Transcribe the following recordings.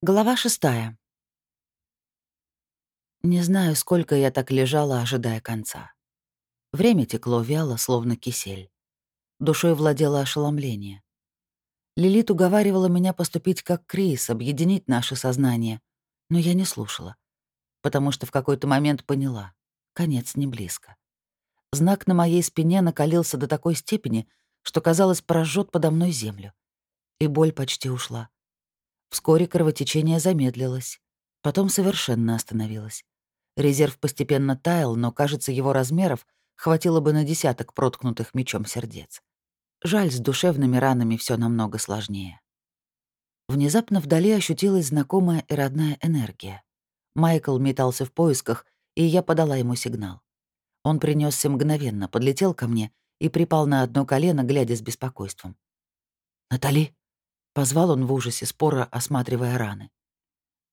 Глава шестая. Не знаю, сколько я так лежала, ожидая конца. Время текло вяло, словно кисель. Душой владело ошеломление. Лилит уговаривала меня поступить как Крис, объединить наше сознание, но я не слушала, потому что в какой-то момент поняла — конец не близко. Знак на моей спине накалился до такой степени, что, казалось, прожжет подо мной землю. И боль почти ушла. Вскоре кровотечение замедлилось, потом совершенно остановилось. Резерв постепенно таял, но, кажется, его размеров хватило бы на десяток проткнутых мечом сердец. Жаль, с душевными ранами все намного сложнее. Внезапно вдали ощутилась знакомая и родная энергия. Майкл метался в поисках, и я подала ему сигнал. Он принесся мгновенно, подлетел ко мне и припал на одно колено, глядя с беспокойством. «Натали?» Позвал он в ужасе, споро осматривая раны.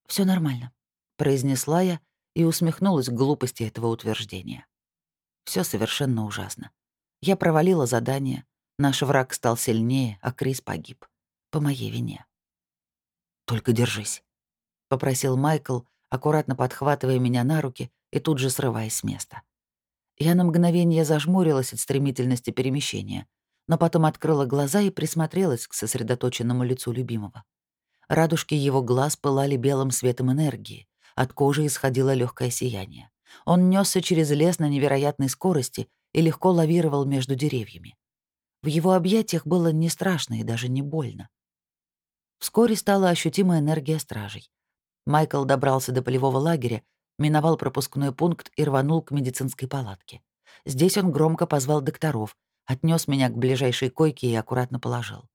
Все нормально», — произнесла я и усмехнулась глупости этого утверждения. Все совершенно ужасно. Я провалила задание, наш враг стал сильнее, а Крис погиб. По моей вине. «Только держись», — попросил Майкл, аккуратно подхватывая меня на руки и тут же срываясь с места. Я на мгновение зажмурилась от стремительности перемещения, но потом открыла глаза и присмотрелась к сосредоточенному лицу любимого. Радужки его глаз пылали белым светом энергии, от кожи исходило легкое сияние. Он несся через лес на невероятной скорости и легко лавировал между деревьями. В его объятиях было не страшно и даже не больно. Вскоре стала ощутима энергия стражей. Майкл добрался до полевого лагеря, миновал пропускной пункт и рванул к медицинской палатке. Здесь он громко позвал докторов, отнес меня к ближайшей койке и аккуратно положил.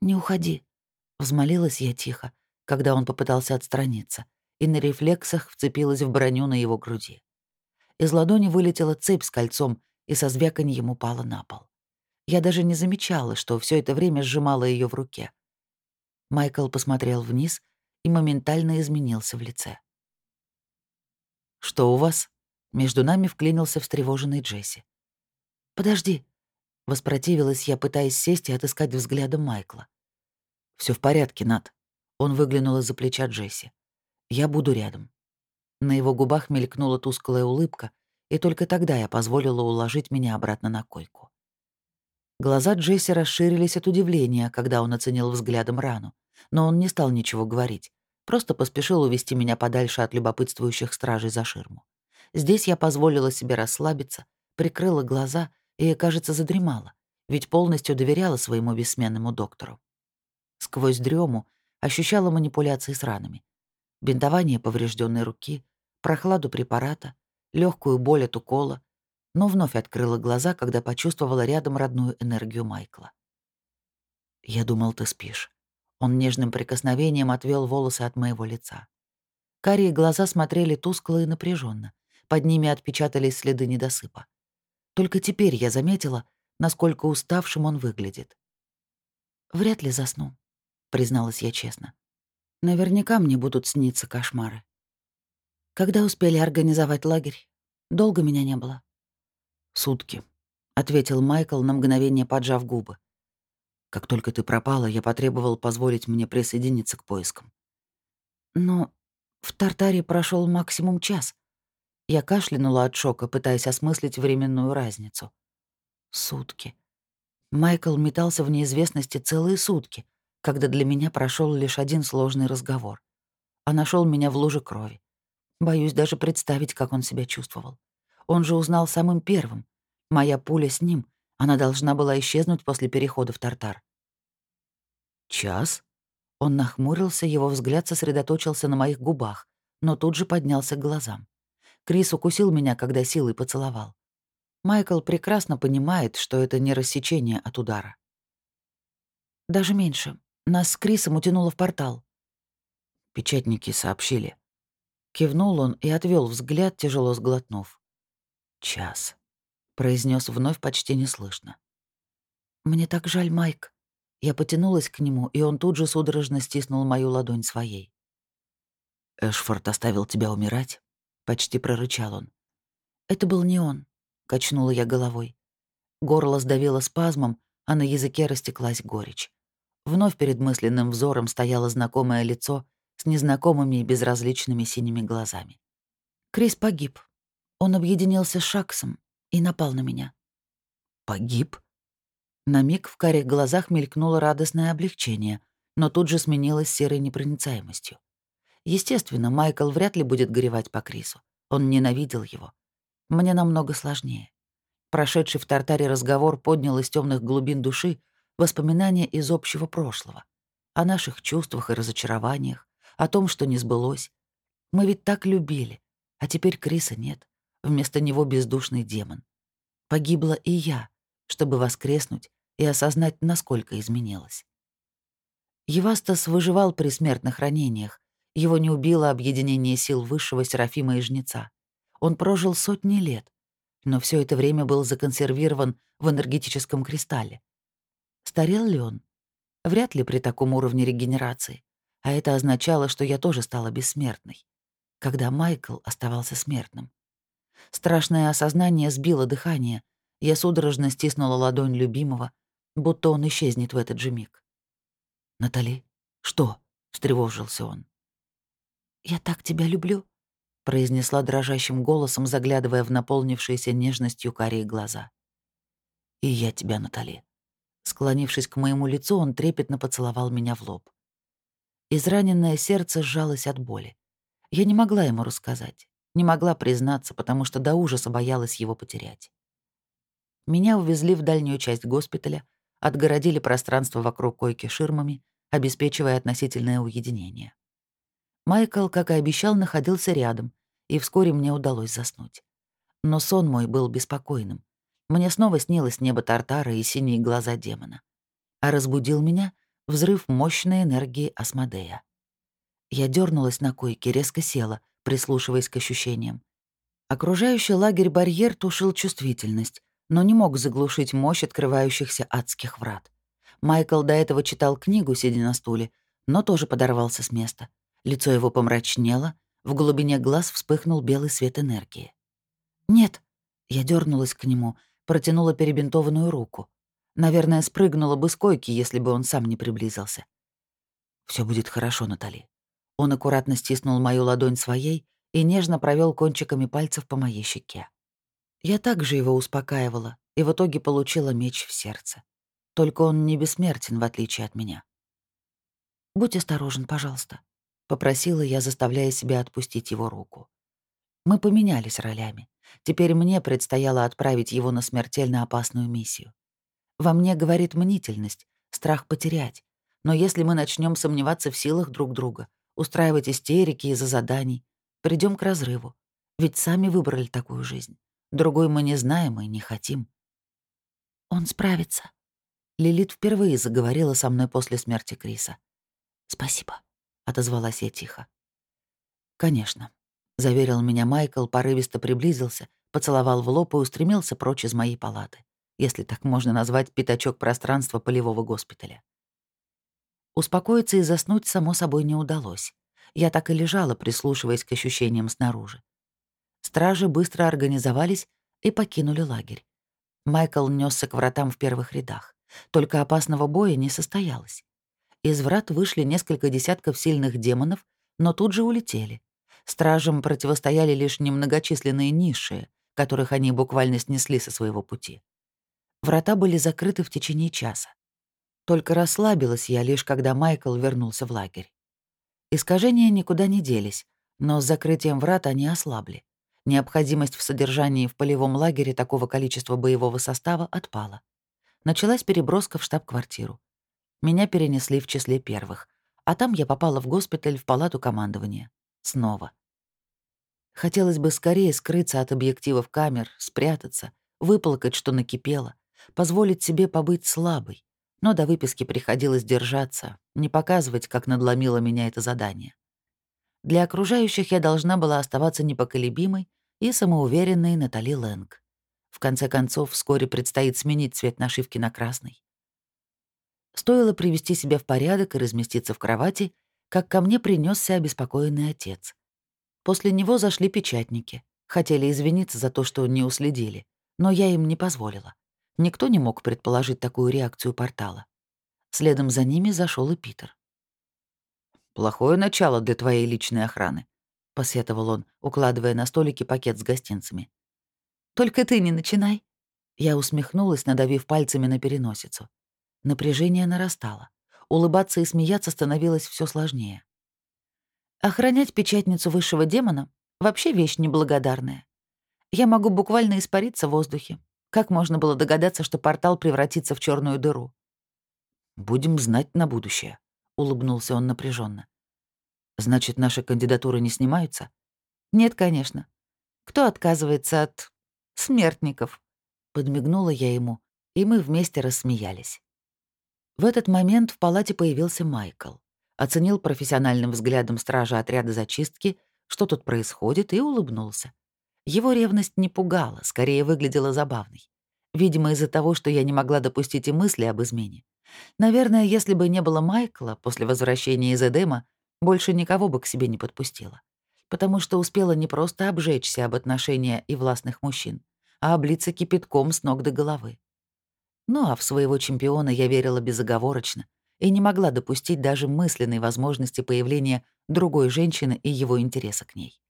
«Не уходи», — взмолилась я тихо, когда он попытался отстраниться, и на рефлексах вцепилась в броню на его груди. Из ладони вылетела цепь с кольцом и со звяканьем упала на пол. Я даже не замечала, что все это время сжимала ее в руке. Майкл посмотрел вниз и моментально изменился в лице. «Что у вас?» Между нами вклинился встревоженный Джесси. «Подожди», — воспротивилась я, пытаясь сесть и отыскать взглядом Майкла. Все в порядке, Нат». Он выглянул из-за плеча Джесси. «Я буду рядом». На его губах мелькнула тусклая улыбка, и только тогда я позволила уложить меня обратно на койку. Глаза Джесси расширились от удивления, когда он оценил взглядом рану, но он не стал ничего говорить, просто поспешил увести меня подальше от любопытствующих стражей за ширму. Здесь я позволила себе расслабиться, прикрыла глаза и, кажется, задремала, ведь полностью доверяла своему бессменному доктору. Сквозь дрему ощущала манипуляции с ранами. Бинтование поврежденной руки, прохладу препарата, легкую боль от укола, но вновь открыла глаза, когда почувствовала рядом родную энергию Майкла. «Я думал, ты спишь». Он нежным прикосновением отвел волосы от моего лица. Карие глаза смотрели тускло и напряженно. Под ними отпечатались следы недосыпа. Только теперь я заметила, насколько уставшим он выглядит. «Вряд ли засну», — призналась я честно. «Наверняка мне будут сниться кошмары». «Когда успели организовать лагерь? Долго меня не было?» «Сутки», — ответил Майкл, на мгновение поджав губы. «Как только ты пропала, я потребовал позволить мне присоединиться к поискам». «Но в Тартаре прошел максимум час», я кашлянула от шока, пытаясь осмыслить временную разницу. Сутки. Майкл метался в неизвестности целые сутки, когда для меня прошел лишь один сложный разговор. А нашел меня в луже крови. Боюсь даже представить, как он себя чувствовал. Он же узнал самым первым. Моя пуля с ним. Она должна была исчезнуть после перехода в Тартар. «Час?» Он нахмурился, его взгляд сосредоточился на моих губах, но тут же поднялся к глазам. Крис укусил меня, когда силой поцеловал. Майкл прекрасно понимает, что это не рассечение от удара. Даже меньше. Нас с Крисом утянуло в портал. Печатники сообщили. Кивнул он и отвел взгляд, тяжело сглотнув. «Час», — произнес вновь почти неслышно. «Мне так жаль, Майк». Я потянулась к нему, и он тут же судорожно стиснул мою ладонь своей. «Эшфорд оставил тебя умирать?» Почти прорычал он. Это был не он, качнула я головой. Горло сдавило спазмом, а на языке растеклась горечь. Вновь перед мысленным взором стояло знакомое лицо, с незнакомыми и безразличными синими глазами. Крис погиб. Он объединился с Шаксом и напал на меня. «Погиб?» На миг в карих глазах мелькнуло радостное облегчение, но тут же сменилось серой непроницаемостью. Естественно, Майкл вряд ли будет горевать по Крису. Он ненавидел его. Мне намного сложнее. Прошедший в Тартаре разговор поднял из темных глубин души воспоминания из общего прошлого. О наших чувствах и разочарованиях, о том, что не сбылось. Мы ведь так любили, а теперь Криса нет. Вместо него бездушный демон. Погибла и я, чтобы воскреснуть и осознать, насколько изменилась. Евастас выживал при смертных ранениях. Его не убило объединение сил высшего Серафима и Жнеца. Он прожил сотни лет, но все это время был законсервирован в энергетическом кристалле. Старел ли он? Вряд ли при таком уровне регенерации. А это означало, что я тоже стала бессмертной, когда Майкл оставался смертным. Страшное осознание сбило дыхание. Я судорожно стиснула ладонь любимого, будто он исчезнет в этот же миг. «Натали, что?» — встревожился он. «Я так тебя люблю», — произнесла дрожащим голосом, заглядывая в наполнившиеся нежностью карие глаза. «И я тебя, Натали». Склонившись к моему лицу, он трепетно поцеловал меня в лоб. Израненное сердце сжалось от боли. Я не могла ему рассказать, не могла признаться, потому что до ужаса боялась его потерять. Меня увезли в дальнюю часть госпиталя, отгородили пространство вокруг койки ширмами, обеспечивая относительное уединение. Майкл, как и обещал, находился рядом, и вскоре мне удалось заснуть. Но сон мой был беспокойным. Мне снова снилось небо Тартара и синие глаза демона. А разбудил меня взрыв мощной энергии Асмодея. Я дернулась на койке, резко села, прислушиваясь к ощущениям. Окружающий лагерь барьер тушил чувствительность, но не мог заглушить мощь открывающихся адских врат. Майкл до этого читал книгу, сидя на стуле, но тоже подорвался с места. Лицо его помрачнело, в глубине глаз вспыхнул белый свет энергии. «Нет», — я дернулась к нему, протянула перебинтованную руку. Наверное, спрыгнула бы с койки, если бы он сам не приблизился. Все будет хорошо, Натали». Он аккуратно стиснул мою ладонь своей и нежно провел кончиками пальцев по моей щеке. Я также его успокаивала и в итоге получила меч в сердце. Только он не бессмертен, в отличие от меня. «Будь осторожен, пожалуйста», — попросила я, заставляя себя отпустить его руку. Мы поменялись ролями. Теперь мне предстояло отправить его на смертельно опасную миссию. Во мне говорит мнительность, страх потерять. Но если мы начнем сомневаться в силах друг друга, устраивать истерики из-за заданий, придем к разрыву. Ведь сами выбрали такую жизнь. Другой мы не знаем и не хотим. Он справится. Лилит впервые заговорила со мной после смерти Криса. «Спасибо», — отозвалась я тихо. «Конечно», — заверил меня Майкл, порывисто приблизился, поцеловал в лоб и устремился прочь из моей палаты, если так можно назвать пятачок пространства полевого госпиталя. Успокоиться и заснуть, само собой, не удалось. Я так и лежала, прислушиваясь к ощущениям снаружи. Стражи быстро организовались и покинули лагерь. Майкл несся к вратам в первых рядах. Только опасного боя не состоялось. Из врат вышли несколько десятков сильных демонов, но тут же улетели. Стражам противостояли лишь немногочисленные низшие, которых они буквально снесли со своего пути. Врата были закрыты в течение часа. Только расслабилась я лишь, когда Майкл вернулся в лагерь. Искажения никуда не делись, но с закрытием врат они ослабли. Необходимость в содержании в полевом лагере такого количества боевого состава отпала. Началась переброска в штаб-квартиру. Меня перенесли в числе первых, а там я попала в госпиталь в палату командования. Снова. Хотелось бы скорее скрыться от объективов камер, спрятаться, выплакать, что накипело, позволить себе побыть слабой. Но до выписки приходилось держаться, не показывать, как надломило меня это задание. Для окружающих я должна была оставаться непоколебимой и самоуверенной Натали Лэнг. В конце концов, вскоре предстоит сменить цвет нашивки на красный. Стоило привести себя в порядок и разместиться в кровати, как ко мне принесся обеспокоенный отец. После него зашли печатники. Хотели извиниться за то, что не уследили, но я им не позволила. Никто не мог предположить такую реакцию портала. Следом за ними зашел и Питер. «Плохое начало для твоей личной охраны», — посетовал он, укладывая на столике пакет с гостинцами. «Только ты не начинай». Я усмехнулась, надавив пальцами на переносицу. Напряжение нарастало. Улыбаться и смеяться становилось все сложнее. Охранять печатницу высшего демона — вообще вещь неблагодарная. Я могу буквально испариться в воздухе. Как можно было догадаться, что портал превратится в черную дыру? «Будем знать на будущее», — улыбнулся он напряженно. «Значит, наши кандидатуры не снимаются?» «Нет, конечно. Кто отказывается от смертников?» Подмигнула я ему, и мы вместе рассмеялись. В этот момент в палате появился Майкл. Оценил профессиональным взглядом стража отряда зачистки, что тут происходит, и улыбнулся. Его ревность не пугала, скорее выглядела забавной. Видимо, из-за того, что я не могла допустить и мысли об измене. Наверное, если бы не было Майкла после возвращения из Эдема, больше никого бы к себе не подпустила. Потому что успела не просто обжечься об отношения и властных мужчин, а облиться кипятком с ног до головы. Ну а в своего чемпиона я верила безоговорочно и не могла допустить даже мысленной возможности появления другой женщины и его интереса к ней.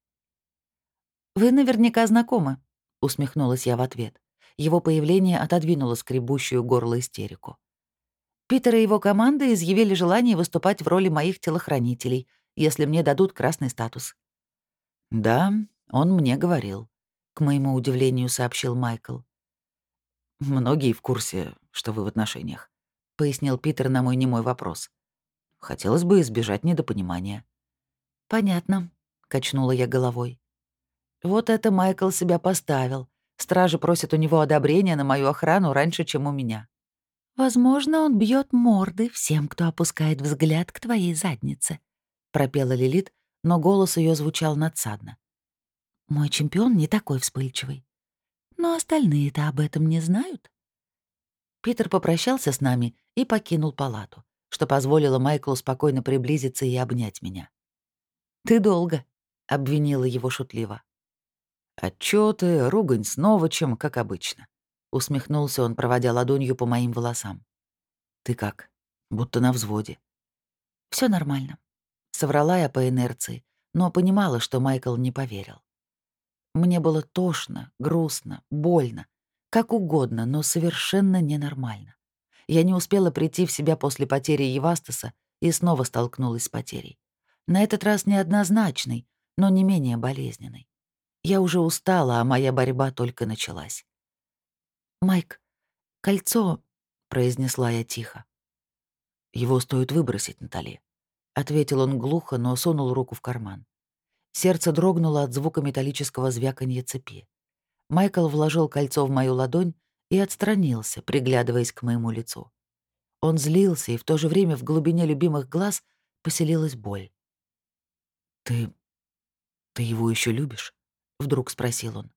«Вы наверняка знакомы», — усмехнулась я в ответ. Его появление отодвинуло скребущую горло истерику. Питер и его команда изъявили желание выступать в роли моих телохранителей, если мне дадут красный статус. «Да, он мне говорил», — к моему удивлению сообщил Майкл. «Многие в курсе, что вы в отношениях», — пояснил Питер на мой немой вопрос. «Хотелось бы избежать недопонимания». «Понятно», — качнула я головой. «Вот это Майкл себя поставил. Стражи просят у него одобрения на мою охрану раньше, чем у меня». «Возможно, он бьет морды всем, кто опускает взгляд к твоей заднице», — пропела Лилит, но голос ее звучал надсадно. «Мой чемпион не такой вспыльчивый. Но остальные-то об этом не знают. Питер попрощался с нами и покинул палату, что позволило Майклу спокойно приблизиться и обнять меня. «Ты долго», — обвинила его шутливо. «Отчёты, ругань снова, чем как обычно», — усмехнулся он, проводя ладонью по моим волосам. «Ты как? Будто на взводе». Все нормально», — соврала я по инерции, но понимала, что Майкл не поверил. Мне было тошно, грустно, больно, как угодно, но совершенно ненормально. Я не успела прийти в себя после потери Евастаса и снова столкнулась с потерей. На этот раз неоднозначной, но не менее болезненной. Я уже устала, а моя борьба только началась. «Майк, кольцо», — произнесла я тихо. «Его стоит выбросить, Натали», — ответил он глухо, но сунул руку в карман. Сердце дрогнуло от звука металлического звяканья цепи. Майкл вложил кольцо в мою ладонь и отстранился, приглядываясь к моему лицу. Он злился, и в то же время в глубине любимых глаз поселилась боль. «Ты... ты его еще любишь?» — вдруг спросил он.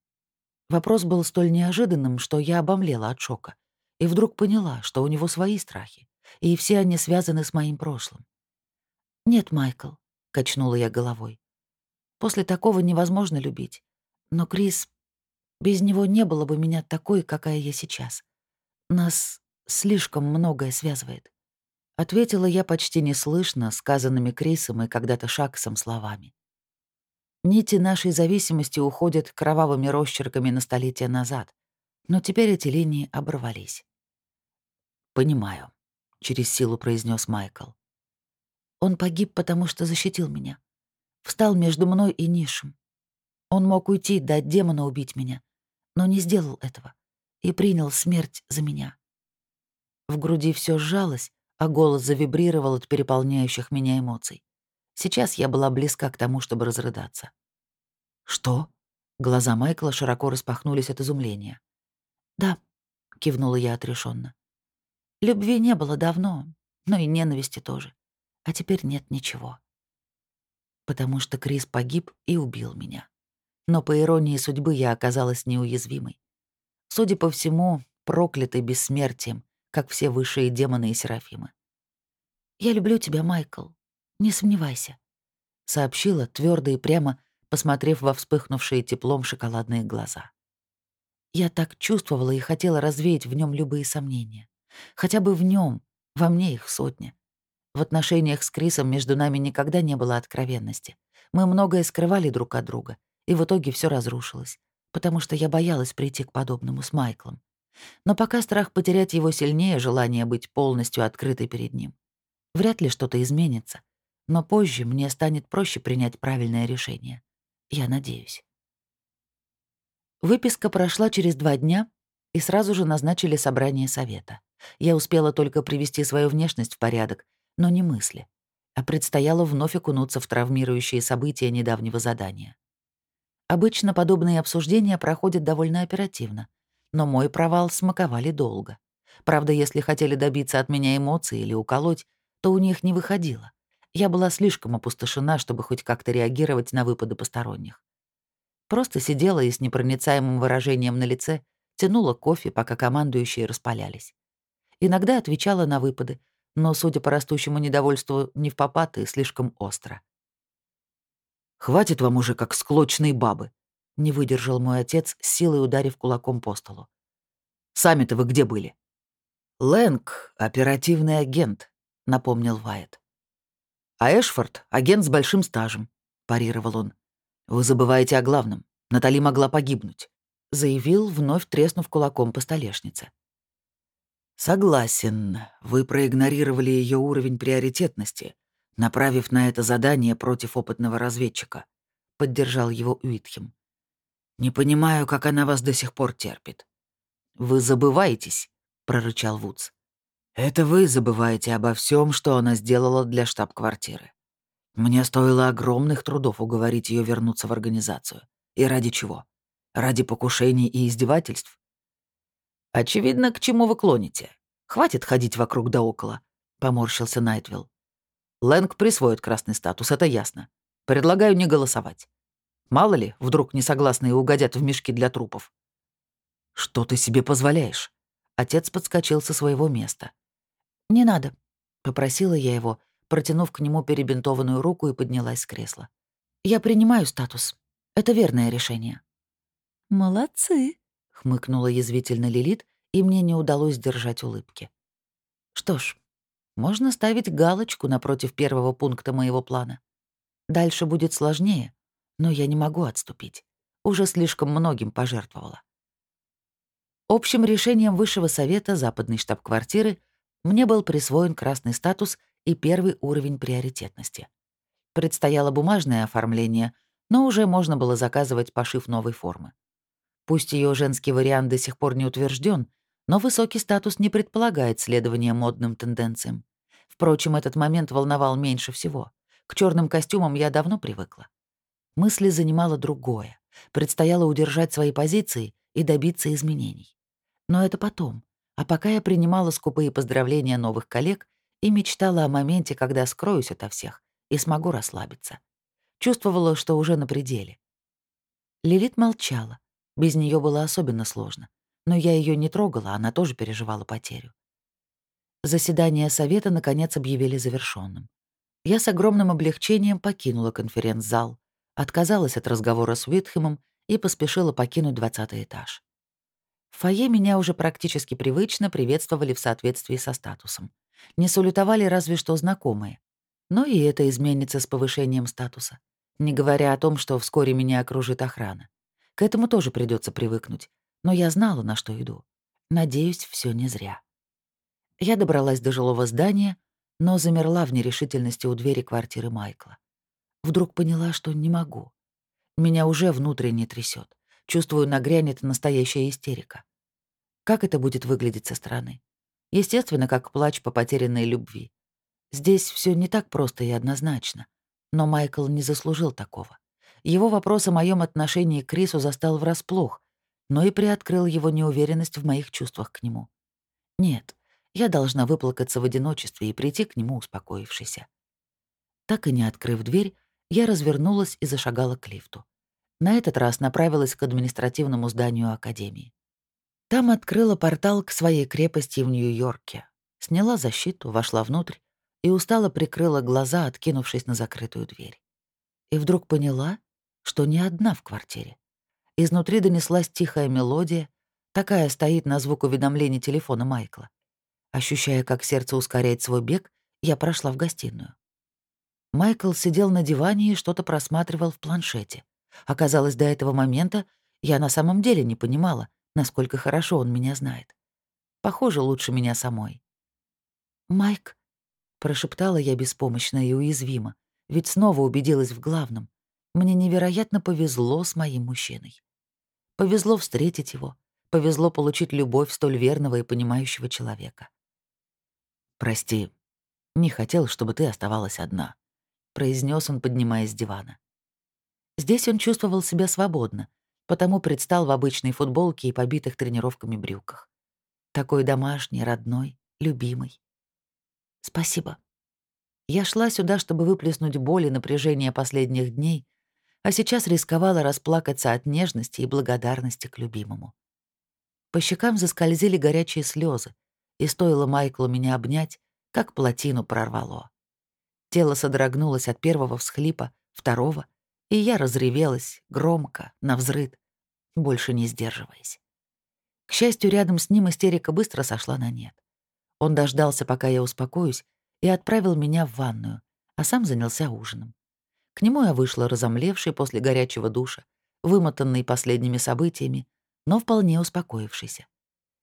Вопрос был столь неожиданным, что я обомлела от шока, и вдруг поняла, что у него свои страхи, и все они связаны с моим прошлым. «Нет, Майкл», — качнула я головой. После такого невозможно любить. Но Крис... Без него не было бы меня такой, какая я сейчас. Нас слишком многое связывает. Ответила я почти неслышно, сказанными Крисом и когда-то Шаксом словами. Нити нашей зависимости уходят кровавыми росчерками на столетия назад, но теперь эти линии оборвались. «Понимаю», — через силу произнес Майкл. «Он погиб, потому что защитил меня встал между мной и Нишем. Он мог уйти, дать демона убить меня, но не сделал этого и принял смерть за меня. В груди все сжалось, а голос завибрировал от переполняющих меня эмоций. Сейчас я была близка к тому, чтобы разрыдаться. «Что?» Глаза Майкла широко распахнулись от изумления. «Да», — кивнула я отрешенно. «Любви не было давно, но и ненависти тоже. А теперь нет ничего» потому что Крис погиб и убил меня. Но по иронии судьбы я оказалась неуязвимой. Судя по всему, проклятой бессмертием, как все высшие демоны и серафимы. «Я люблю тебя, Майкл. Не сомневайся», — сообщила твердо и прямо, посмотрев во вспыхнувшие теплом шоколадные глаза. Я так чувствовала и хотела развеять в нем любые сомнения. Хотя бы в нем, во мне их сотня. В отношениях с Крисом между нами никогда не было откровенности. Мы многое скрывали друг от друга, и в итоге все разрушилось, потому что я боялась прийти к подобному с Майклом. Но пока страх потерять его сильнее желание быть полностью открытой перед ним. Вряд ли что-то изменится, но позже мне станет проще принять правильное решение. Я надеюсь. Выписка прошла через два дня, и сразу же назначили собрание совета. Я успела только привести свою внешность в порядок, но не мысли. А предстояло вновь окунуться в травмирующие события недавнего задания. Обычно подобные обсуждения проходят довольно оперативно, но мой провал смаковали долго. Правда, если хотели добиться от меня эмоций или уколоть, то у них не выходило. Я была слишком опустошена, чтобы хоть как-то реагировать на выпады посторонних. Просто сидела и с непроницаемым выражением на лице тянула кофе, пока командующие распалялись. Иногда отвечала на выпады, но, судя по растущему недовольству, не в попад и слишком остро. «Хватит вам уже, как склочные бабы», — не выдержал мой отец, силой ударив кулаком по столу. «Сами-то вы где были?» «Лэнг — оперативный агент», — напомнил Вайет. «А Эшфорд — агент с большим стажем», — парировал он. «Вы забываете о главном. Натали могла погибнуть», — заявил, вновь треснув кулаком по столешнице. «Согласен. Вы проигнорировали ее уровень приоритетности, направив на это задание против опытного разведчика», — поддержал его Уитхем. «Не понимаю, как она вас до сих пор терпит». «Вы забываетесь», — прорычал Вудс. «Это вы забываете обо всем, что она сделала для штаб-квартиры. Мне стоило огромных трудов уговорить ее вернуться в организацию. И ради чего? Ради покушений и издевательств? Очевидно, к чему вы клоните. Хватит ходить вокруг да около, поморщился Найтвилл. Лэнг присвоит красный статус, это ясно. Предлагаю не голосовать. Мало ли, вдруг несогласные угодят в мешки для трупов. Что ты себе позволяешь? Отец подскочил со своего места. «Не надо», — попросила я его, протянув к нему перебинтованную руку и поднялась с кресла. «Я принимаю статус. Это верное решение». «Молодцы», — хмыкнула язвительно Лилит, и мне не удалось держать улыбки. Что ж, можно ставить галочку напротив первого пункта моего плана. Дальше будет сложнее, но я не могу отступить. Уже слишком многим пожертвовала. Общим решением Высшего Совета Западной штаб-квартиры мне был присвоен красный статус и первый уровень приоритетности. Предстояло бумажное оформление, но уже можно было заказывать пошив новой формы. Пусть ее женский вариант до сих пор не утвержден, но высокий статус не предполагает следования модным тенденциям. Впрочем, этот момент волновал меньше всего. К черным костюмам я давно привыкла. Мысли занимало другое. Предстояло удержать свои позиции и добиться изменений. Но это потом. А пока я принимала скупые поздравления новых коллег и мечтала о моменте, когда скроюсь ото всех и смогу расслабиться. Чувствовала, что уже на пределе. Лилит молчала. Без нее было особенно сложно. Но я ее не трогала, она тоже переживала потерю. Заседание совета, наконец, объявили завершенным. Я с огромным облегчением покинула конференц-зал, отказалась от разговора с Уитхэмом и поспешила покинуть двадцатый этаж. В фойе меня уже практически привычно приветствовали в соответствии со статусом. Не салютовали разве что знакомые. Но и это изменится с повышением статуса. Не говоря о том, что вскоре меня окружит охрана. К этому тоже придется привыкнуть. Но я знала, на что иду. Надеюсь, все не зря. Я добралась до жилого здания, но замерла в нерешительности у двери квартиры Майкла. Вдруг поняла, что не могу. Меня уже внутренне трясет. Чувствую, нагрянет настоящая истерика. Как это будет выглядеть со стороны? Естественно, как плач по потерянной любви. Здесь все не так просто и однозначно. Но Майкл не заслужил такого. Его вопрос о моем отношении к Крису застал врасплох, но и приоткрыл его неуверенность в моих чувствах к нему. Нет, я должна выплакаться в одиночестве и прийти к нему успокоившейся. Так и не открыв дверь, я развернулась и зашагала к лифту. На этот раз направилась к административному зданию Академии. Там открыла портал к своей крепости в Нью-Йорке, сняла защиту, вошла внутрь и устало прикрыла глаза, откинувшись на закрытую дверь. И вдруг поняла, что не одна в квартире. Изнутри донеслась тихая мелодия, такая стоит на звук уведомлений телефона Майкла. Ощущая, как сердце ускоряет свой бег, Я прошла в гостиную. Майкл сидел на диване и что-то просматривал в планшете. Оказалось, до этого момента я на самом деле не понимала, насколько хорошо он меня знает. Похоже, лучше меня самой. «Майк», — прошептала я беспомощно и уязвимо, ведь снова убедилась в главном. Мне невероятно повезло с моим мужчиной. Повезло встретить его, повезло получить любовь столь верного и понимающего человека. «Прости, не хотел, чтобы ты оставалась одна», — произнес он, поднимаясь с дивана. Здесь он чувствовал себя свободно, потому предстал в обычной футболке и побитых тренировками брюках. Такой домашний, родной, любимый. «Спасибо», я шла сюда, чтобы выплеснуть боль и напряжение последних дней, а сейчас рисковала расплакаться от нежности и благодарности к любимому. По щекам заскользили горячие слезы, и стоило Майклу меня обнять, как плотину прорвало. Тело содрогнулось от первого всхлипа, второго, и я разревелась, громко, навзрыд, больше не сдерживаясь. К счастью, рядом с ним истерика быстро сошла на нет. Он дождался, пока я успокоюсь, и отправил меня в ванную, а сам занялся ужином. К нему я вышла разомлевшей после горячего душа, вымотанной последними событиями, но вполне успокоившейся.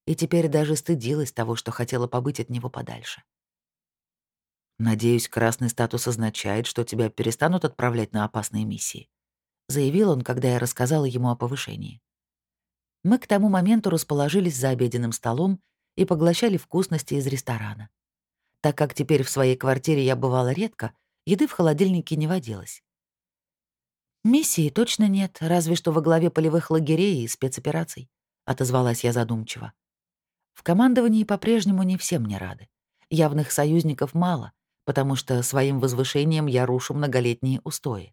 И теперь даже стыдилась того, что хотела побыть от него подальше. «Надеюсь, красный статус означает, что тебя перестанут отправлять на опасные миссии», заявил он, когда я рассказала ему о повышении. Мы к тому моменту расположились за обеденным столом и поглощали вкусности из ресторана. Так как теперь в своей квартире я бывала редко, еды в холодильнике не водилось. «Миссии точно нет, разве что во главе полевых лагерей и спецопераций», — отозвалась я задумчиво. В командовании по-прежнему не все мне рады. Явных союзников мало, потому что своим возвышением я рушу многолетние устои.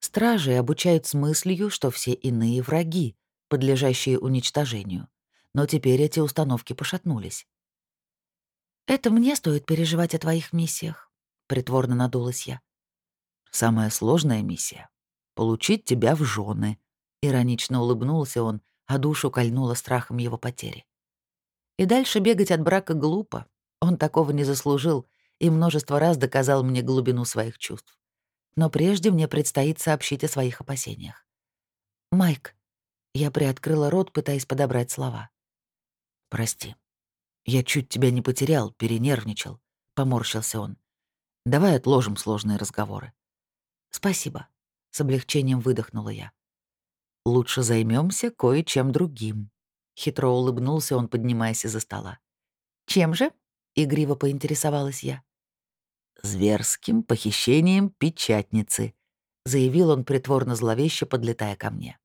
Стражи обучают с мыслью, что все иные враги, подлежащие уничтожению. Но теперь эти установки пошатнулись. «Это мне стоит переживать о твоих миссиях», — притворно надулась я. «Самая сложная миссия — получить тебя в жены», — иронично улыбнулся он, а душу кольнуло страхом его потери. И дальше бегать от брака глупо. Он такого не заслужил и множество раз доказал мне глубину своих чувств. Но прежде мне предстоит сообщить о своих опасениях. «Майк», — я приоткрыла рот, пытаясь подобрать слова. «Прости», «Я чуть тебя не потерял, перенервничал», — поморщился он. «Давай отложим сложные разговоры». «Спасибо», — с облегчением выдохнула я. «Лучше займемся кое-чем другим», — хитро улыбнулся он, поднимаясь из-за стола. «Чем же?» — игриво поинтересовалась я. «Зверским похищением печатницы», — заявил он притворно зловеще, подлетая ко мне.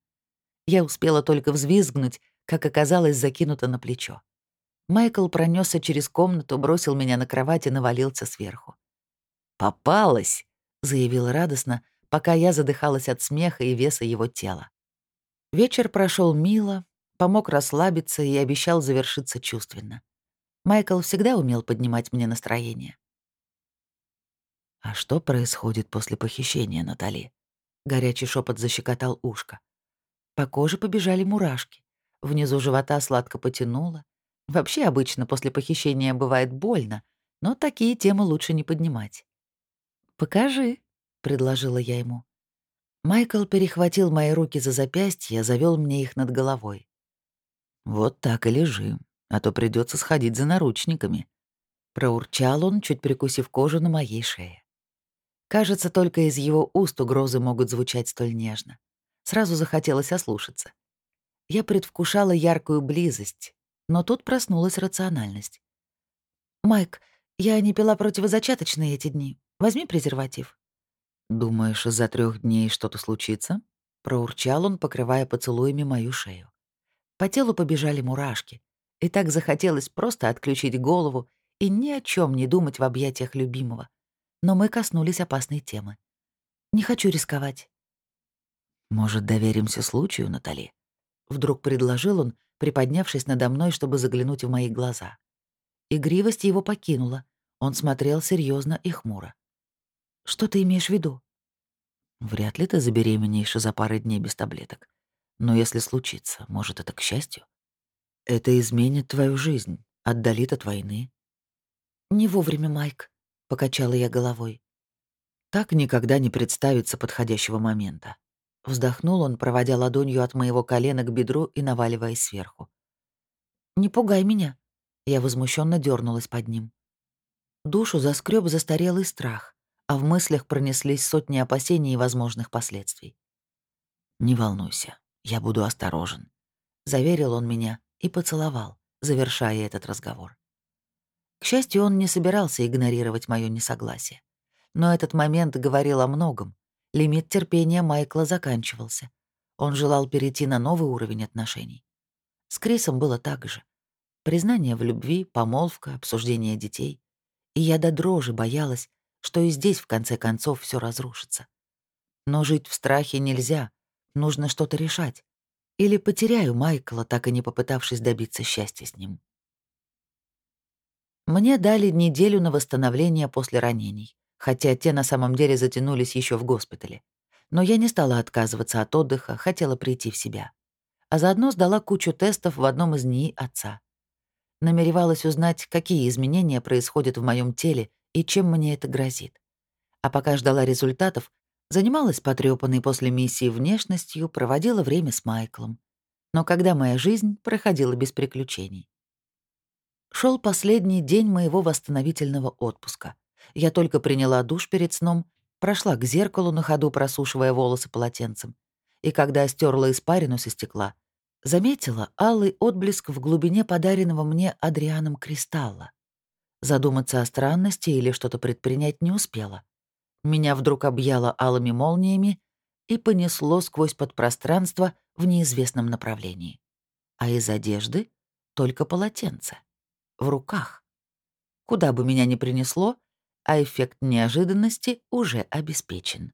Я успела только взвизгнуть, как оказалось закинуто на плечо. Майкл пронесся через комнату, бросил меня на кровать и навалился сверху. «Попалась!» — заявил радостно, пока я задыхалась от смеха и веса его тела. Вечер прошел мило, помог расслабиться и обещал завершиться чувственно. Майкл всегда умел поднимать мне настроение. «А что происходит после похищения, Натали?» Горячий шепот защекотал ушко. По коже побежали мурашки. Внизу живота сладко потянуло. Вообще обычно после похищения бывает больно, но такие темы лучше не поднимать. «Покажи», — предложила я ему. Майкл перехватил мои руки за запястья, завел мне их над головой. «Вот так и лежи, а то придется сходить за наручниками», — проурчал он, чуть прикусив кожу на моей шее. Кажется, только из его уст угрозы могут звучать столь нежно. Сразу захотелось ослушаться. Я предвкушала яркую близость, но тут проснулась рациональность. «Майк, я не пила противозачаточные эти дни. Возьми презерватив». «Думаешь, из-за трех дней что-то случится?» — проурчал он, покрывая поцелуями мою шею. По телу побежали мурашки, и так захотелось просто отключить голову и ни о чем не думать в объятиях любимого. Но мы коснулись опасной темы. Не хочу рисковать. «Может, доверимся случаю, Натали?» — вдруг предложил он, приподнявшись надо мной, чтобы заглянуть в мои глаза. Игривость его покинула. Он смотрел серьезно и хмуро. «Что ты имеешь в виду?» «Вряд ли ты забеременеешь за пары дней без таблеток. Но если случится, может, это к счастью. Это изменит твою жизнь, отдалит от войны». «Не вовремя, Майк», — покачала я головой. Так никогда не представится подходящего момента. Вздохнул он, проводя ладонью от моего колена к бедру и наваливаясь сверху. «Не пугай меня!» Я возмущенно дернулась под ним. Душу заскреб застарелый страх, а в мыслях пронеслись сотни опасений и возможных последствий. «Не волнуйся, я буду осторожен», — заверил он меня и поцеловал, завершая этот разговор. К счастью, он не собирался игнорировать мое несогласие. Но этот момент говорил о многом. Лимит терпения Майкла заканчивался. Он желал перейти на новый уровень отношений. С Крисом было так же. Признание в любви, помолвка, обсуждение детей. И я до дрожи боялась, что и здесь в конце концов все разрушится. Но жить в страхе нельзя, нужно что-то решать. Или потеряю Майкла, так и не попытавшись добиться счастья с ним. Мне дали неделю на восстановление после ранений, хотя те на самом деле затянулись еще в госпитале. Но я не стала отказываться от отдыха, хотела прийти в себя. А заодно сдала кучу тестов в одном из дней отца. Намеревалась узнать, какие изменения происходят в моем теле и чем мне это грозит. А пока ждала результатов, занималась потрёпанной после миссии внешностью, проводила время с Майклом. Но когда моя жизнь проходила без приключений. Шел последний день моего восстановительного отпуска. Я только приняла душ перед сном, прошла к зеркалу на ходу, просушивая волосы полотенцем. И когда стерла испарину со стекла, заметила алый отблеск в глубине подаренного мне Адрианом кристалла. Задуматься о странности или что-то предпринять не успела. Меня вдруг объяло алыми молниями и понесло сквозь подпространство в неизвестном направлении. А из одежды — только полотенце. В руках. Куда бы меня ни принесло, а эффект неожиданности уже обеспечен.